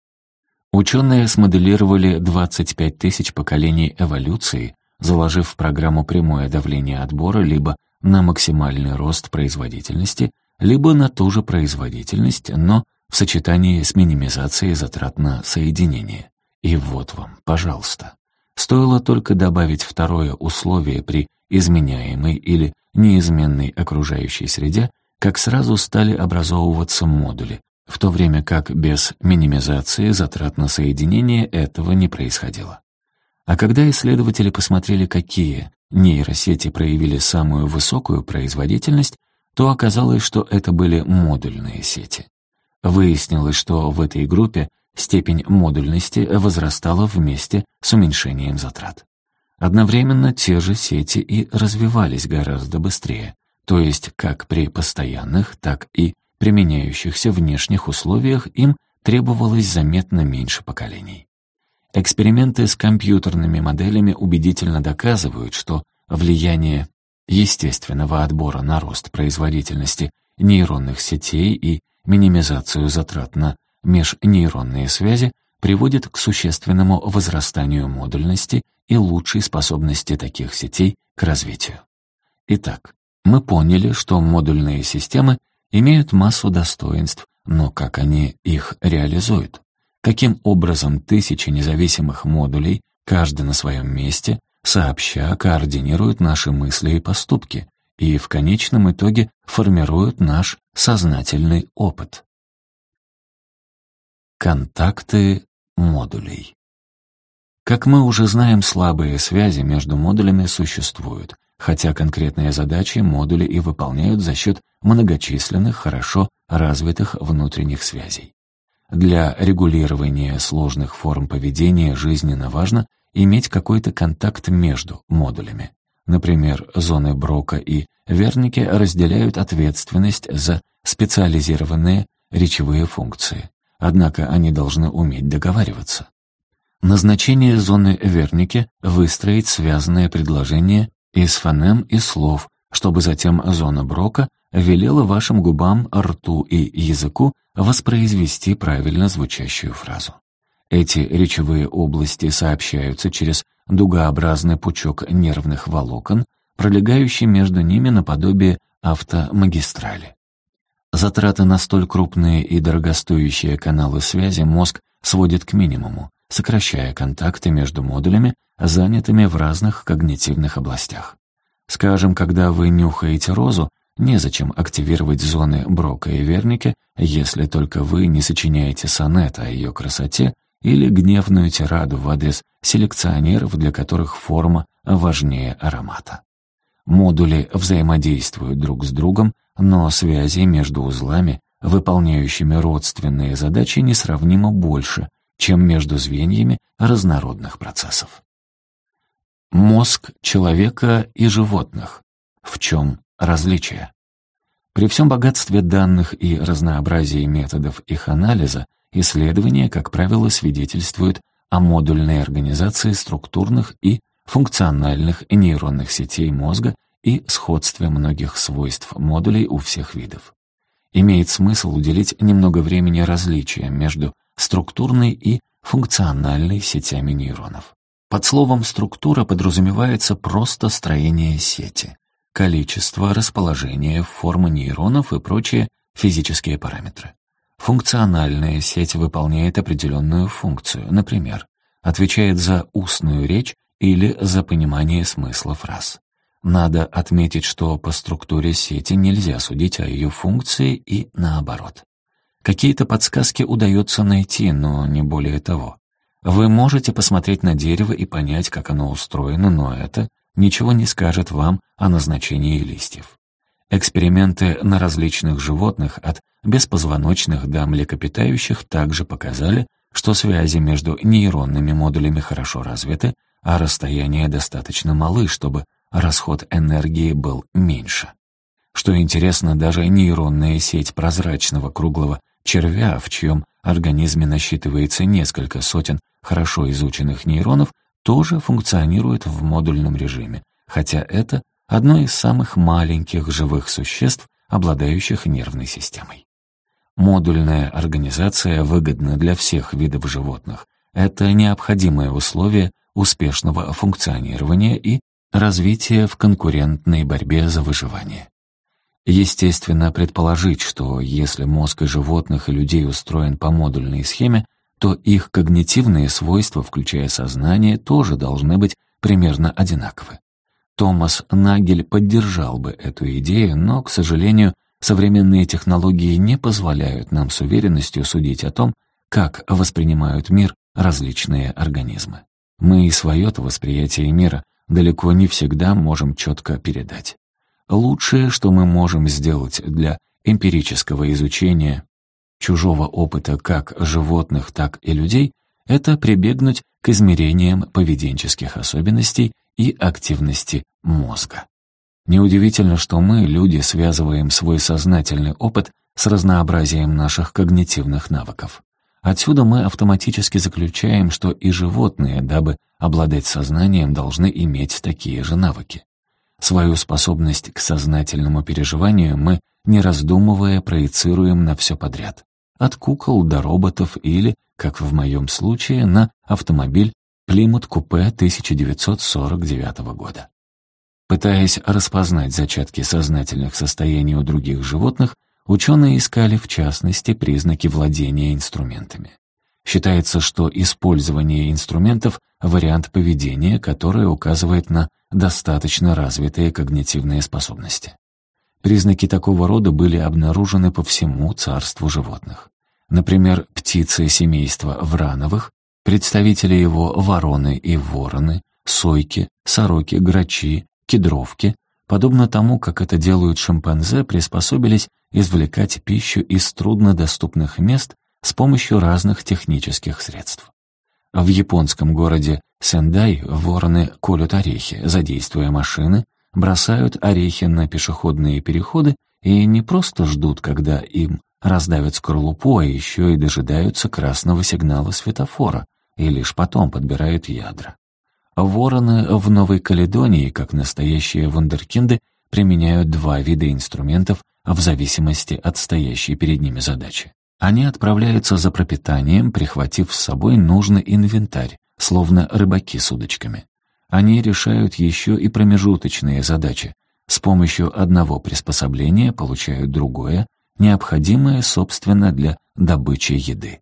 [SPEAKER 1] Ученые смоделировали 25 тысяч поколений эволюции, заложив в программу прямое давление отбора либо на максимальный рост производительности, либо на ту же производительность, но в сочетании с минимизацией затрат на соединение. И вот вам, пожалуйста. Стоило только добавить второе условие при изменяемой или неизменной окружающей среде, как сразу стали образовываться модули, в то время как без минимизации затрат на соединение этого не происходило. А когда исследователи посмотрели, какие нейросети проявили самую высокую производительность, то оказалось, что это были модульные сети. Выяснилось, что в этой группе степень модульности возрастала вместе с уменьшением затрат. Одновременно те же сети и развивались гораздо быстрее, то есть как при постоянных, так и применяющихся внешних условиях им требовалось заметно меньше поколений. Эксперименты с компьютерными моделями убедительно доказывают, что влияние естественного отбора на рост производительности нейронных сетей и минимизацию затрат на межнейронные связи приводит к существенному возрастанию модульности и лучшей способности таких сетей к развитию. Итак, мы поняли, что модульные системы имеют массу достоинств, но как они их реализуют? Таким образом, тысячи независимых модулей, каждый на своем месте, сообща координируют наши мысли и поступки и в конечном итоге формируют наш сознательный опыт. Контакты модулей Как мы уже знаем, слабые связи между модулями существуют, хотя конкретные задачи модули и выполняют за счет многочисленных, хорошо развитых внутренних связей. Для регулирования сложных форм поведения жизненно важно иметь какой-то контакт между модулями. Например, зоны Брока и Верники разделяют ответственность за специализированные речевые функции. Однако они должны уметь договариваться. Назначение зоны Верники — выстроить связанное предложение из фонем и слов, чтобы затем зона Брока велела вашим губам, рту и языку воспроизвести правильно звучащую фразу. Эти речевые области сообщаются через дугообразный пучок нервных волокон, пролегающий между ними наподобие автомагистрали. Затраты на столь крупные и дорогостоящие каналы связи мозг сводит к минимуму, сокращая контакты между модулями, занятыми в разных когнитивных областях. Скажем, когда вы нюхаете розу, Незачем активировать зоны Брока и Верника, если только вы не сочиняете сонет о ее красоте или гневную тираду в адрес селекционеров, для которых форма важнее аромата. Модули взаимодействуют друг с другом, но связи между узлами, выполняющими родственные задачи, несравнимо больше, чем между звеньями разнородных процессов. Мозг человека и животных. В чем различия. При всем богатстве данных и разнообразии методов их анализа, исследования, как правило, свидетельствуют о модульной организации структурных и функциональных нейронных сетей мозга и сходстве многих свойств модулей у всех видов. Имеет смысл уделить немного времени различиям между структурной и функциональной сетями нейронов. Под словом «структура» подразумевается просто строение сети количество, расположение, формы нейронов и прочие физические параметры. Функциональная сеть выполняет определенную функцию, например, отвечает за устную речь или за понимание смысла фраз. Надо отметить, что по структуре сети нельзя судить о ее функции и наоборот. Какие-то подсказки удается найти, но не более того. Вы можете посмотреть на дерево и понять, как оно устроено, но это ничего не скажет вам о назначении листьев. Эксперименты на различных животных от беспозвоночных до млекопитающих также показали, что связи между нейронными модулями хорошо развиты, а расстояния достаточно малы, чтобы расход энергии был меньше. Что интересно, даже нейронная сеть прозрачного круглого червя, в чьем организме насчитывается несколько сотен хорошо изученных нейронов, тоже функционирует в модульном режиме, хотя это одно из самых маленьких живых существ, обладающих нервной системой. Модульная организация выгодна для всех видов животных. Это необходимое условие успешного функционирования и развития в конкурентной борьбе за выживание. Естественно предположить, что если мозг и животных и людей устроен по модульной схеме, то их когнитивные свойства, включая сознание, тоже должны быть примерно одинаковы. Томас Нагель поддержал бы эту идею, но, к сожалению, современные технологии не позволяют нам с уверенностью судить о том, как воспринимают мир различные организмы. Мы и свое-то восприятие мира далеко не всегда можем четко передать. Лучшее, что мы можем сделать для эмпирического изучения чужого опыта как животных, так и людей, это прибегнуть к измерениям поведенческих особенностей и активности мозга. Неудивительно, что мы, люди, связываем свой сознательный опыт с разнообразием наших когнитивных навыков. Отсюда мы автоматически заключаем, что и животные, дабы обладать сознанием, должны иметь такие же навыки. Свою способность к сознательному переживанию мы, не раздумывая, проецируем на все подряд. От кукол до роботов или, как в моем случае, на автомобиль Плимут купе 1949 года. Пытаясь распознать зачатки сознательных состояний у других животных, ученые искали, в частности, признаки владения инструментами. Считается, что использование инструментов — вариант поведения, который указывает на достаточно развитые когнитивные способности. Признаки такого рода были обнаружены по всему царству животных. Например, птицы семейства Врановых Представители его вороны и вороны, сойки, сороки, грачи, кедровки, подобно тому, как это делают шимпанзе, приспособились извлекать пищу из труднодоступных мест с помощью разных технических средств. В японском городе Сендай вороны колют орехи, задействуя машины, бросают орехи на пешеходные переходы и не просто ждут, когда им раздавят скорлупу, а еще и дожидаются красного сигнала светофора, и лишь потом подбирают ядра. Вороны в Новой Каледонии, как настоящие вундеркинды, применяют два вида инструментов в зависимости от стоящей перед ними задачи. Они отправляются за пропитанием, прихватив с собой нужный инвентарь, словно рыбаки с удочками. Они решают еще и промежуточные задачи. С помощью одного приспособления получают другое, необходимое, собственно, для добычи еды.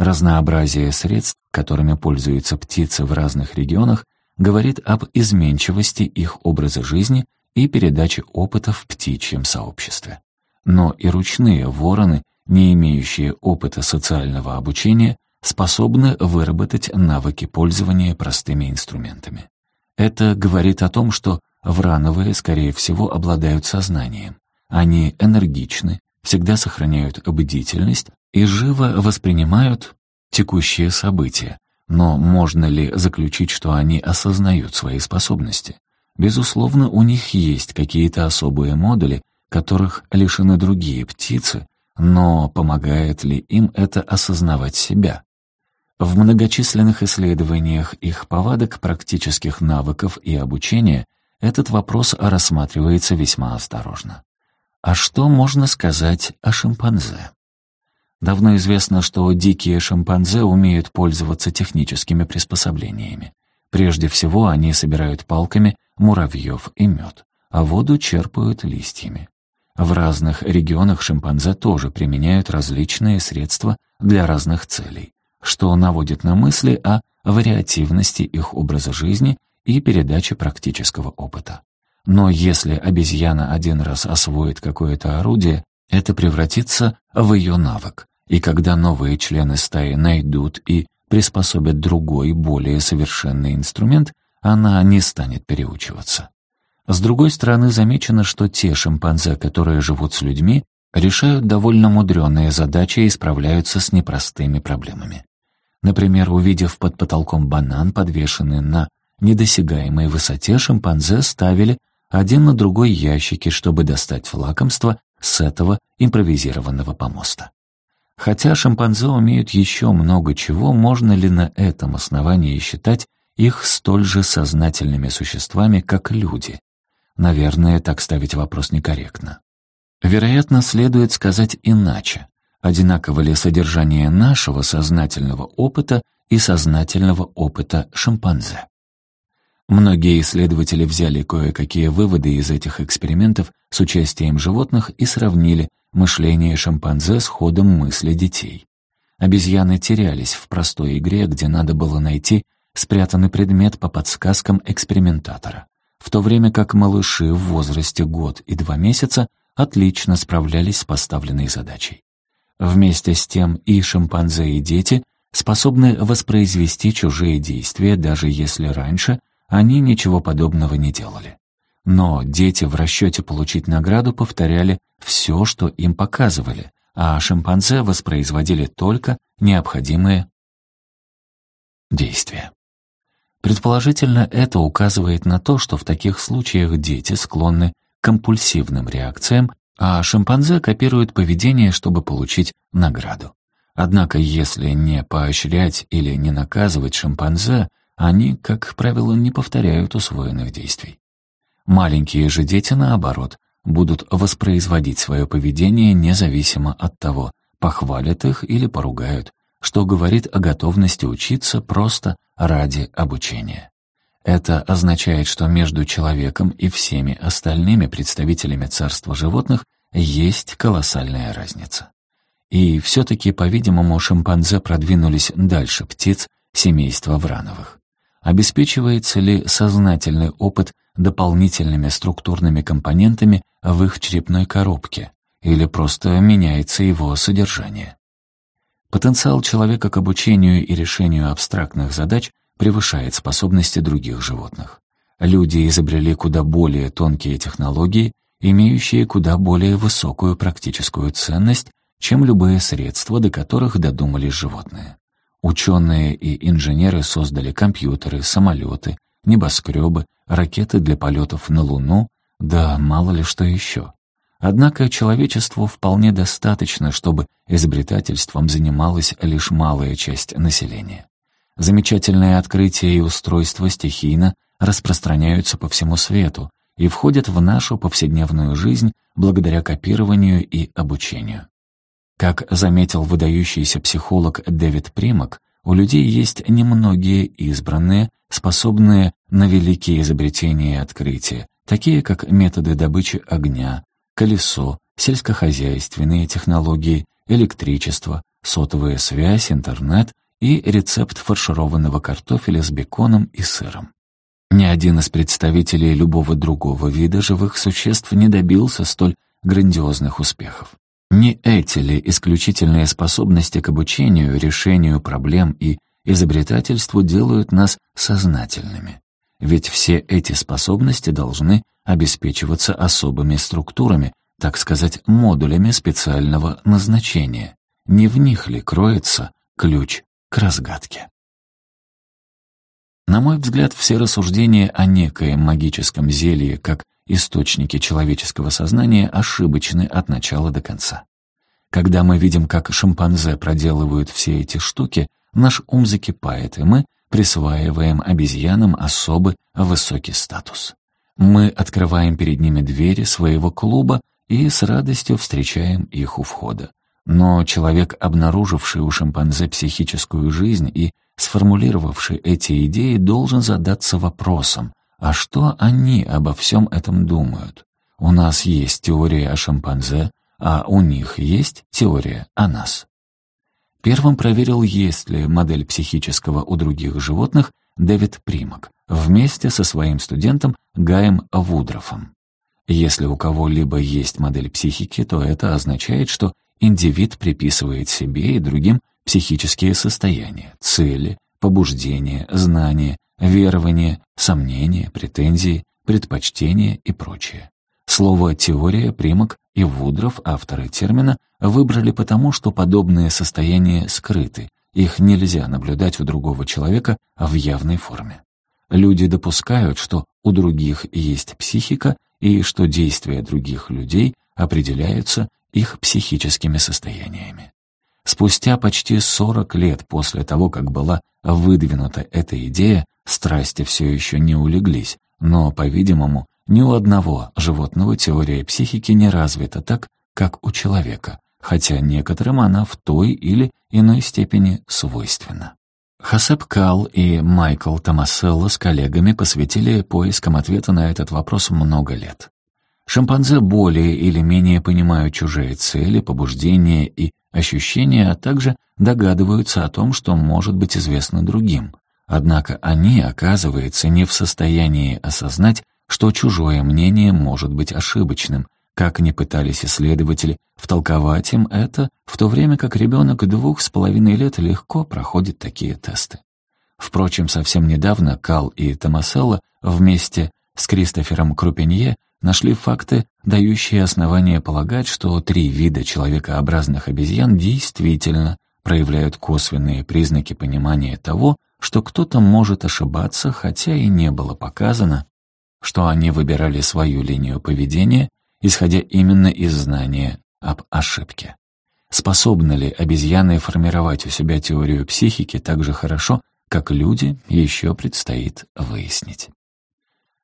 [SPEAKER 1] Разнообразие средств, которыми пользуются птицы в разных регионах, говорит об изменчивости их образа жизни и передаче опыта в птичьем сообществе. Но и ручные вороны, не имеющие опыта социального обучения, способны выработать навыки пользования простыми инструментами. Это говорит о том, что врановые, скорее всего, обладают сознанием. Они энергичны, всегда сохраняют бдительность и живо воспринимают текущие события, но можно ли заключить, что они осознают свои способности? Безусловно, у них есть какие-то особые модули, которых лишены другие птицы, но помогает ли им это осознавать себя? В многочисленных исследованиях их повадок, практических навыков и обучения этот вопрос рассматривается весьма осторожно. А что можно сказать о шимпанзе? Давно известно, что дикие шимпанзе умеют пользоваться техническими приспособлениями. Прежде всего они собирают палками муравьев и мед, а воду черпают листьями. В разных регионах шимпанзе тоже применяют различные средства для разных целей, что наводит на мысли о вариативности их образа жизни и передаче практического опыта. Но если обезьяна один раз освоит какое-то орудие, это превратится в ее навык, и когда новые члены стаи найдут и приспособят другой, более совершенный инструмент, она не станет переучиваться. С другой стороны, замечено, что те шимпанзе, которые живут с людьми, решают довольно мудреные задачи и справляются с непростыми проблемами. Например, увидев под потолком банан, подвешенный на недосягаемой высоте, шимпанзе ставили один на другой ящики, чтобы достать лакомство с этого импровизированного помоста. Хотя шимпанзе умеют еще много чего, можно ли на этом основании считать их столь же сознательными существами, как люди? Наверное, так ставить вопрос некорректно. Вероятно, следует сказать иначе. Одинаково ли содержание нашего сознательного опыта и сознательного опыта шимпанзе? Многие исследователи взяли кое-какие выводы из этих экспериментов с участием животных и сравнили, Мышление шимпанзе сходом мысли детей. Обезьяны терялись в простой игре, где надо было найти спрятанный предмет по подсказкам экспериментатора, в то время как малыши в возрасте год и два месяца отлично справлялись с поставленной задачей. Вместе с тем и шимпанзе, и дети способны воспроизвести чужие действия, даже если раньше они ничего подобного не делали. Но дети в расчете получить награду повторяли все, что им показывали, а шимпанзе воспроизводили только необходимые действия. Предположительно, это указывает на то, что в таких случаях дети склонны к компульсивным реакциям, а шимпанзе копируют поведение, чтобы получить награду. Однако, если не поощрять или не наказывать шимпанзе, они, как правило, не повторяют усвоенных действий. Маленькие же дети, наоборот, будут воспроизводить свое поведение независимо от того, похвалят их или поругают, что говорит о готовности учиться просто ради обучения. Это означает, что между человеком и всеми остальными представителями царства животных есть колоссальная разница. И все-таки, по-видимому, шимпанзе продвинулись дальше птиц семейства Врановых. Обеспечивается ли сознательный опыт дополнительными структурными компонентами в их черепной коробке или просто меняется его содержание. Потенциал человека к обучению и решению абстрактных задач превышает способности других животных. Люди изобрели куда более тонкие технологии, имеющие куда более высокую практическую ценность, чем любые средства, до которых додумались животные. Ученые и инженеры создали компьютеры, самолеты, небоскребы, ракеты для полетов на Луну, да мало ли что еще. Однако человечеству вполне достаточно, чтобы изобретательством занималась лишь малая часть населения. Замечательные открытия и устройства стихийно распространяются по всему свету и входят в нашу повседневную жизнь благодаря копированию и обучению. Как заметил выдающийся психолог Дэвид Примак, у людей есть немногие избранные, способные на великие изобретения и открытия, такие как методы добычи огня, колесо, сельскохозяйственные технологии, электричество, сотовая связь, интернет и рецепт фаршированного картофеля с беконом и сыром. Ни один из представителей любого другого вида живых существ не добился столь грандиозных успехов. Не эти ли исключительные способности к обучению, решению проблем и изобретательству делают нас сознательными? ведь все эти способности должны обеспечиваться особыми структурами, так сказать, модулями специального назначения. Не в них ли кроется ключ к разгадке? На мой взгляд, все рассуждения о некоем магическом зелье как источнике человеческого сознания ошибочны от начала до конца. Когда мы видим, как шимпанзе проделывают все эти штуки, наш ум закипает, и мы — присваиваем обезьянам особый высокий статус. Мы открываем перед ними двери своего клуба и с радостью встречаем их у входа. Но человек, обнаруживший у шимпанзе психическую жизнь и сформулировавший эти идеи, должен задаться вопросом, а что они обо всем этом думают? У нас есть теория о шимпанзе, а у них есть теория о нас. Первым проверил, есть ли модель психического у других животных Дэвид Примак вместе со своим студентом Гаем Вудрофом. Если у кого-либо есть модель психики, то это означает, что индивид приписывает себе и другим психические состояния, цели, побуждения, знания, верования, сомнения, претензии, предпочтения и прочее. Слово «теория» Примак и Вудров, авторы термина, выбрали потому, что подобные состояния скрыты, их нельзя наблюдать у другого человека в явной форме. Люди допускают, что у других есть психика и что действия других людей определяются их психическими состояниями. Спустя почти 40 лет после того, как была выдвинута эта идея, страсти все еще не улеглись, но, по-видимому, ни у одного животного теория психики не развита так, как у человека, хотя некоторым она в той или иной степени свойственна. Хасеп Кал и Майкл Томаселло с коллегами посвятили поискам ответа на этот вопрос много лет. Шимпанзе более или менее понимают чужие цели, побуждения и ощущения, а также догадываются о том, что может быть известно другим. Однако они, оказывается, не в состоянии осознать, что чужое мнение может быть ошибочным, как ни пытались исследователи втолковать им это, в то время как ребенок двух с половиной лет легко проходит такие тесты. Впрочем, совсем недавно Кал и Томаселло вместе с Кристофером Крупенье нашли факты, дающие основания полагать, что три вида человекообразных обезьян действительно проявляют косвенные признаки понимания того, что кто-то может ошибаться, хотя и не было показано, что они выбирали свою линию поведения, исходя именно из знания об ошибке. Способны ли обезьяны формировать у себя теорию психики так же хорошо, как люди, еще предстоит выяснить.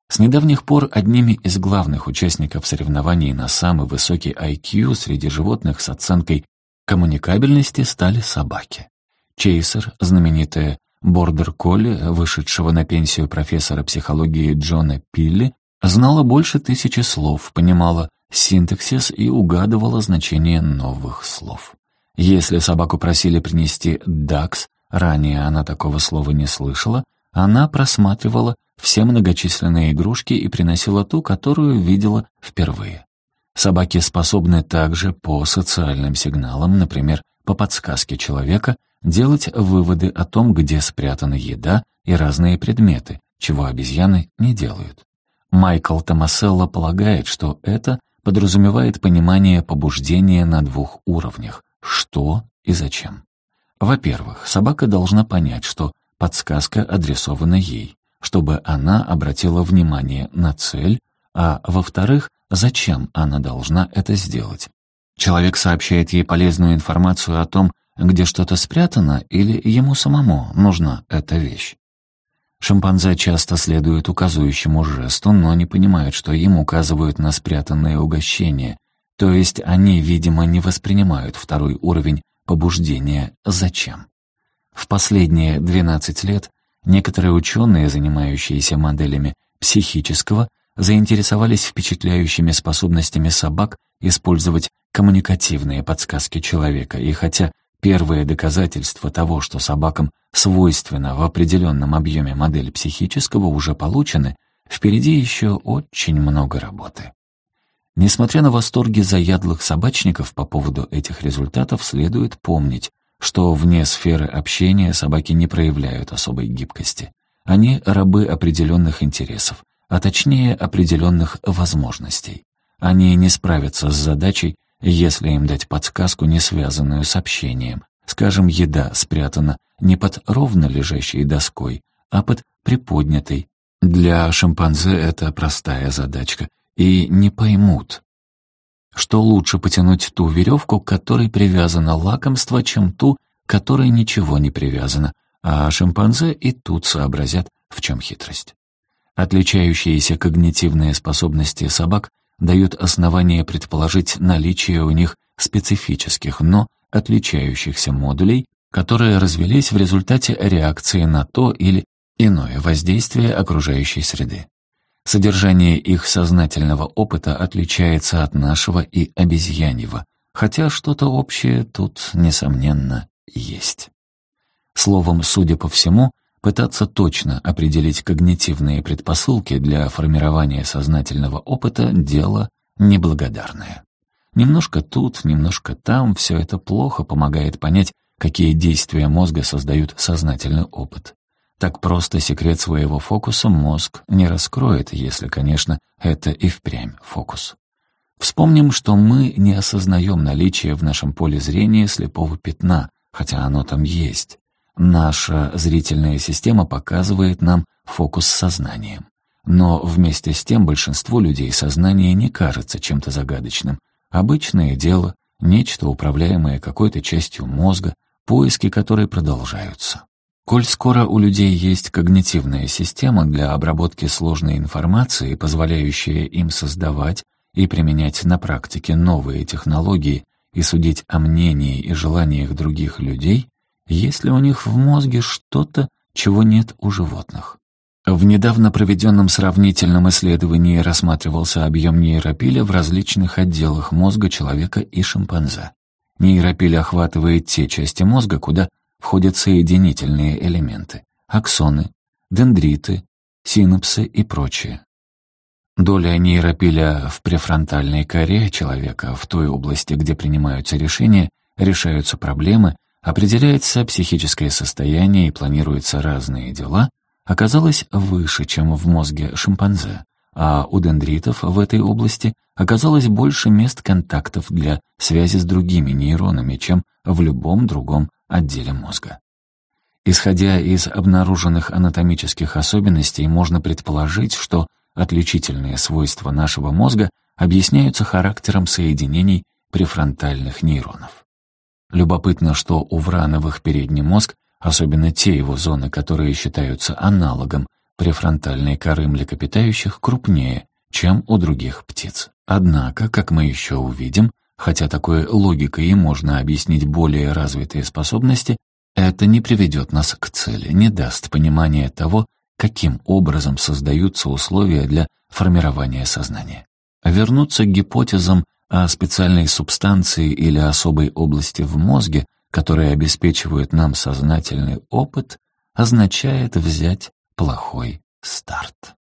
[SPEAKER 1] С недавних пор одними из главных участников соревнований на самый высокий IQ среди животных с оценкой коммуникабельности стали собаки. Чейсер, знаменитая Бордер Колли, вышедшего на пенсию профессора психологии Джона Пилли, знала больше тысячи слов, понимала синтаксис и угадывала значение новых слов. Если собаку просили принести «дакс», ранее она такого слова не слышала, она просматривала все многочисленные игрушки и приносила ту, которую видела впервые. Собаки способны также по социальным сигналам, например, по подсказке человека, делать выводы о том, где спрятана еда и разные предметы, чего обезьяны не делают. Майкл Томаселло полагает, что это подразумевает понимание побуждения на двух уровнях – что и зачем. Во-первых, собака должна понять, что подсказка адресована ей, чтобы она обратила внимание на цель, а во-вторых, зачем она должна это сделать. Человек сообщает ей полезную информацию о том, где что-то спрятано или ему самому нужна эта вещь. Шимпанзе часто следует указывающему жесту, но не понимают, что им указывают на спрятанное угощение, то есть они, видимо, не воспринимают второй уровень побуждения «зачем». В последние 12 лет некоторые ученые, занимающиеся моделями психического, заинтересовались впечатляющими способностями собак использовать коммуникативные подсказки человека, и хотя Первое доказательство того, что собакам свойственно в определенном объеме модель психического, уже получены, впереди еще очень много работы. Несмотря на восторги заядлых собачников по поводу этих результатов, следует помнить, что вне сферы общения собаки не проявляют особой гибкости. Они рабы определенных интересов, а точнее определенных возможностей. Они не справятся с задачей, если им дать подсказку, не связанную с общением. Скажем, еда спрятана не под ровно лежащей доской, а под приподнятой. Для шимпанзе это простая задачка, и не поймут. Что лучше потянуть ту веревку, к которой привязано лакомство, чем ту, которой ничего не привязано, а шимпанзе и тут сообразят, в чем хитрость. Отличающиеся когнитивные способности собак дают основания предположить наличие у них специфических, но отличающихся модулей, которые развелись в результате реакции на то или иное воздействие окружающей среды. Содержание их сознательного опыта отличается от нашего и обезьяньего, хотя что-то общее тут, несомненно, есть. Словом, судя по всему, Пытаться точно определить когнитивные предпосылки для формирования сознательного опыта – дело неблагодарное. Немножко тут, немножко там – все это плохо помогает понять, какие действия мозга создают сознательный опыт. Так просто секрет своего фокуса мозг не раскроет, если, конечно, это и впрямь фокус. Вспомним, что мы не осознаем наличие в нашем поле зрения слепого пятна, хотя оно там есть. Наша э, зрительная система показывает нам фокус с сознанием. Но вместе с тем большинство людей сознание не кажется чем-то загадочным. Обычное дело, нечто управляемое какой-то частью мозга, поиски которой продолжаются. Коль скоро у людей есть когнитивная система для обработки сложной информации, позволяющая им создавать и применять на практике новые технологии и судить о мнении и желаниях других людей, если у них в мозге что-то, чего нет у животных. В недавно проведенном сравнительном исследовании рассматривался объем нейропиля в различных отделах мозга человека и шимпанзе. Нейропиль охватывает те части мозга, куда входят соединительные элементы – аксоны, дендриты, синапсы и прочее. Доля нейропиля в префронтальной коре человека, в той области, где принимаются решения, решаются проблемы, Определяется психическое состояние и планируются разные дела, оказалось выше, чем в мозге шимпанзе, а у дендритов в этой области оказалось больше мест контактов для связи с другими нейронами, чем в любом другом отделе мозга. Исходя из обнаруженных анатомических особенностей, можно предположить, что отличительные свойства нашего мозга объясняются характером соединений префронтальных нейронов. Любопытно, что у врановых передний мозг, особенно те его зоны, которые считаются аналогом префронтальной коры млекопитающих, крупнее, чем у других птиц. Однако, как мы еще увидим, хотя такой логикой и можно объяснить более развитые способности, это не приведет нас к цели, не даст понимания того, каким образом создаются условия для формирования сознания. Вернуться к гипотезам а специальной субстанции или особой области в мозге, которые обеспечивают нам сознательный опыт, означает взять плохой старт.